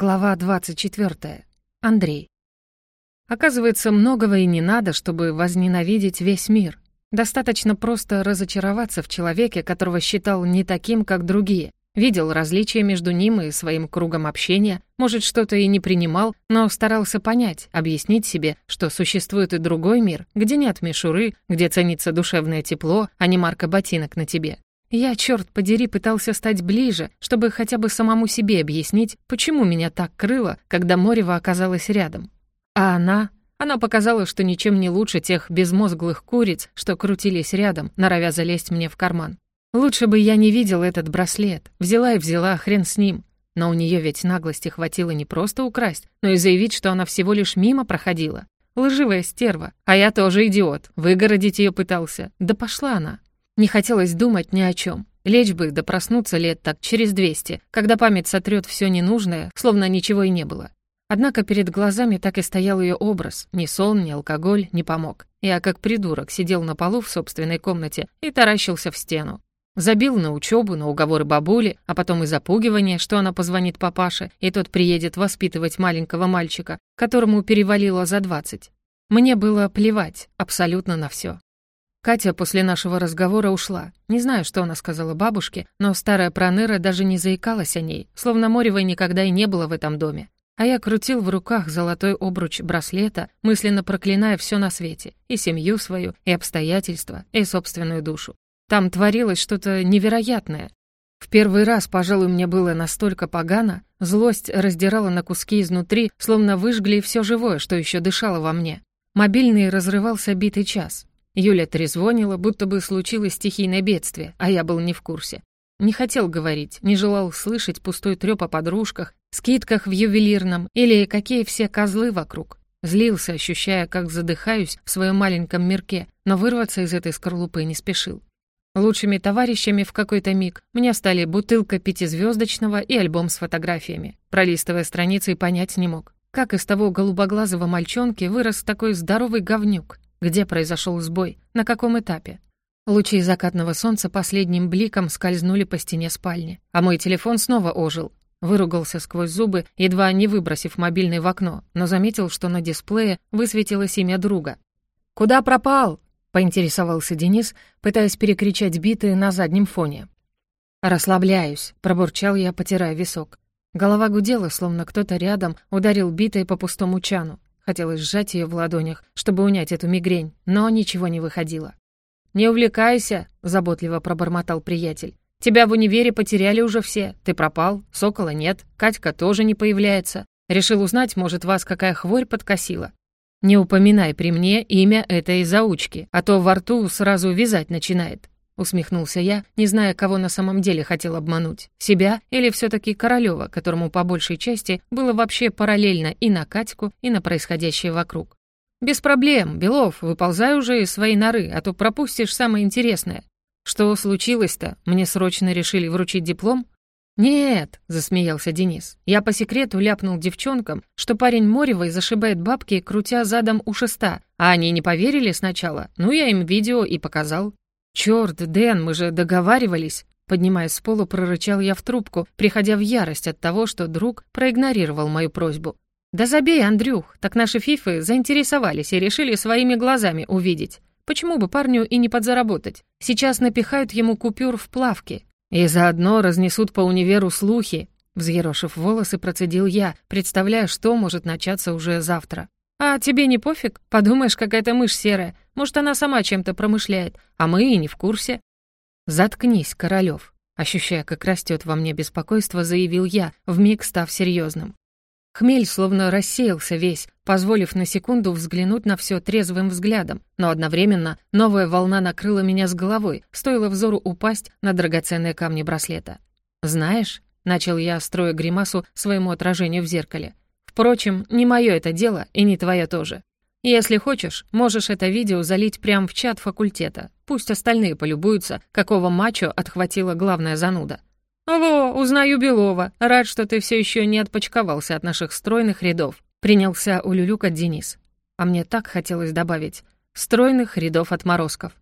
Глава 24. Андрей. Оказывается, многого и не надо, чтобы возненавидеть весь мир. Достаточно просто разочароваться в человеке, которого считал не таким, как другие. Видел различия между ним и своим кругом общения, может, что-то и не принимал, но старался понять, объяснить себе, что существует и другой мир, где нет мишуры, где ценится душевное тепло, а не марка ботинок на тебе. Я, черт подери, пытался стать ближе, чтобы хотя бы самому себе объяснить, почему меня так крыло, когда Морева оказалась рядом. А она... Она показала, что ничем не лучше тех безмозглых куриц, что крутились рядом, норовя залезть мне в карман. Лучше бы я не видел этот браслет. Взяла и взяла, хрен с ним. Но у нее ведь наглости хватило не просто украсть, но и заявить, что она всего лишь мимо проходила. Лживая стерва. А я тоже идиот. Выгородить ее пытался. Да пошла она. Не хотелось думать ни о чем. Лечь бы да проснуться лет так через двести, когда память сотрет все ненужное, словно ничего и не было. Однако перед глазами так и стоял ее образ. Ни сон, ни алкоголь не помог. Я, как придурок, сидел на полу в собственной комнате и таращился в стену. Забил на учебу, на уговоры бабули, а потом и запугивание, что она позвонит папаше, и тот приедет воспитывать маленького мальчика, которому перевалило за двадцать. Мне было плевать абсолютно на все. Катя после нашего разговора ушла. Не знаю, что она сказала бабушке, но старая проныра даже не заикалась о ней, словно Моревой никогда и не было в этом доме. А я крутил в руках золотой обруч браслета, мысленно проклиная все на свете, и семью свою, и обстоятельства, и собственную душу. Там творилось что-то невероятное. В первый раз, пожалуй, мне было настолько погано, злость раздирала на куски изнутри, словно выжгли все живое, что еще дышало во мне. Мобильный разрывался битый час. Юля трезвонила, будто бы случилось стихийное бедствие, а я был не в курсе. Не хотел говорить, не желал слышать пустой трёп о подружках, скидках в ювелирном или какие все козлы вокруг. Злился, ощущая, как задыхаюсь в своем маленьком мирке, но вырваться из этой скорлупы не спешил. Лучшими товарищами в какой-то миг мне стали бутылка пятизвездочного и альбом с фотографиями. Пролистывая страницы, понять не мог. Как из того голубоглазого мальчонки вырос такой здоровый говнюк? Где произошел сбой? На каком этапе? Лучи закатного солнца последним бликом скользнули по стене спальни, а мой телефон снова ожил. Выругался сквозь зубы, едва не выбросив мобильный в окно, но заметил, что на дисплее высветилось имя друга. «Куда пропал?» — поинтересовался Денис, пытаясь перекричать биты на заднем фоне. «Расслабляюсь», — пробурчал я, потирая висок. Голова гудела, словно кто-то рядом ударил битой по пустому чану. Хотелось сжать ее в ладонях, чтобы унять эту мигрень, но ничего не выходило. «Не увлекайся», — заботливо пробормотал приятель. «Тебя в универе потеряли уже все. Ты пропал, Сокола нет, Катька тоже не появляется. Решил узнать, может, вас какая хворь подкосила. Не упоминай при мне имя этой заучки, а то во рту сразу вязать начинает усмехнулся я, не зная, кого на самом деле хотел обмануть. Себя или все таки Королева, которому по большей части было вообще параллельно и на Катьку, и на происходящее вокруг. «Без проблем, Белов, выползай уже из своей норы, а то пропустишь самое интересное. Что случилось-то? Мне срочно решили вручить диплом?» «Нет», — засмеялся Денис. «Я по секрету ляпнул девчонкам, что парень Моревой зашибает бабки, крутя задом у шеста, а они не поверили сначала. Ну, я им видео и показал. «Чёрт, Дэн, мы же договаривались!» Поднимаясь с пола, прорычал я в трубку, приходя в ярость от того, что друг проигнорировал мою просьбу. «Да забей, Андрюх, так наши фифы заинтересовались и решили своими глазами увидеть. Почему бы парню и не подзаработать? Сейчас напихают ему купюр в плавке. И заодно разнесут по универу слухи». Взъерошив волосы, процедил я, представляя, что может начаться уже завтра. «А тебе не пофиг? Подумаешь, какая-то мышь серая. Может, она сама чем-то промышляет, а мы и не в курсе». «Заткнись, Королёв», ощущая, как растет во мне беспокойство, заявил я, вмиг став серьезным. Хмель словно рассеялся весь, позволив на секунду взглянуть на все трезвым взглядом, но одновременно новая волна накрыла меня с головой, стоило взору упасть на драгоценные камни браслета. «Знаешь», — начал я, строя гримасу своему отражению в зеркале, Впрочем, не мое это дело и не твое тоже. Если хочешь, можешь это видео залить прямо в чат факультета. Пусть остальные полюбуются, какого мачо отхватила главная зануда. «Во, узнаю Белова. Рад, что ты все еще не отпочковался от наших стройных рядов», принялся улюлюкать Денис. А мне так хотелось добавить «стройных рядов отморозков».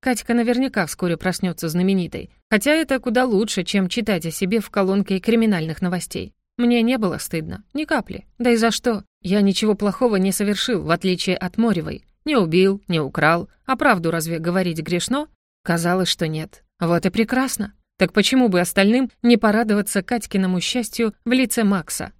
Катька наверняка вскоре проснется знаменитой, хотя это куда лучше, чем читать о себе в колонке криминальных новостей. Мне не было стыдно, ни капли. Да и за что? Я ничего плохого не совершил, в отличие от Моревой. Не убил, не украл. А правду разве говорить грешно? Казалось, что нет. Вот и прекрасно. Так почему бы остальным не порадоваться Катькиному счастью в лице Макса?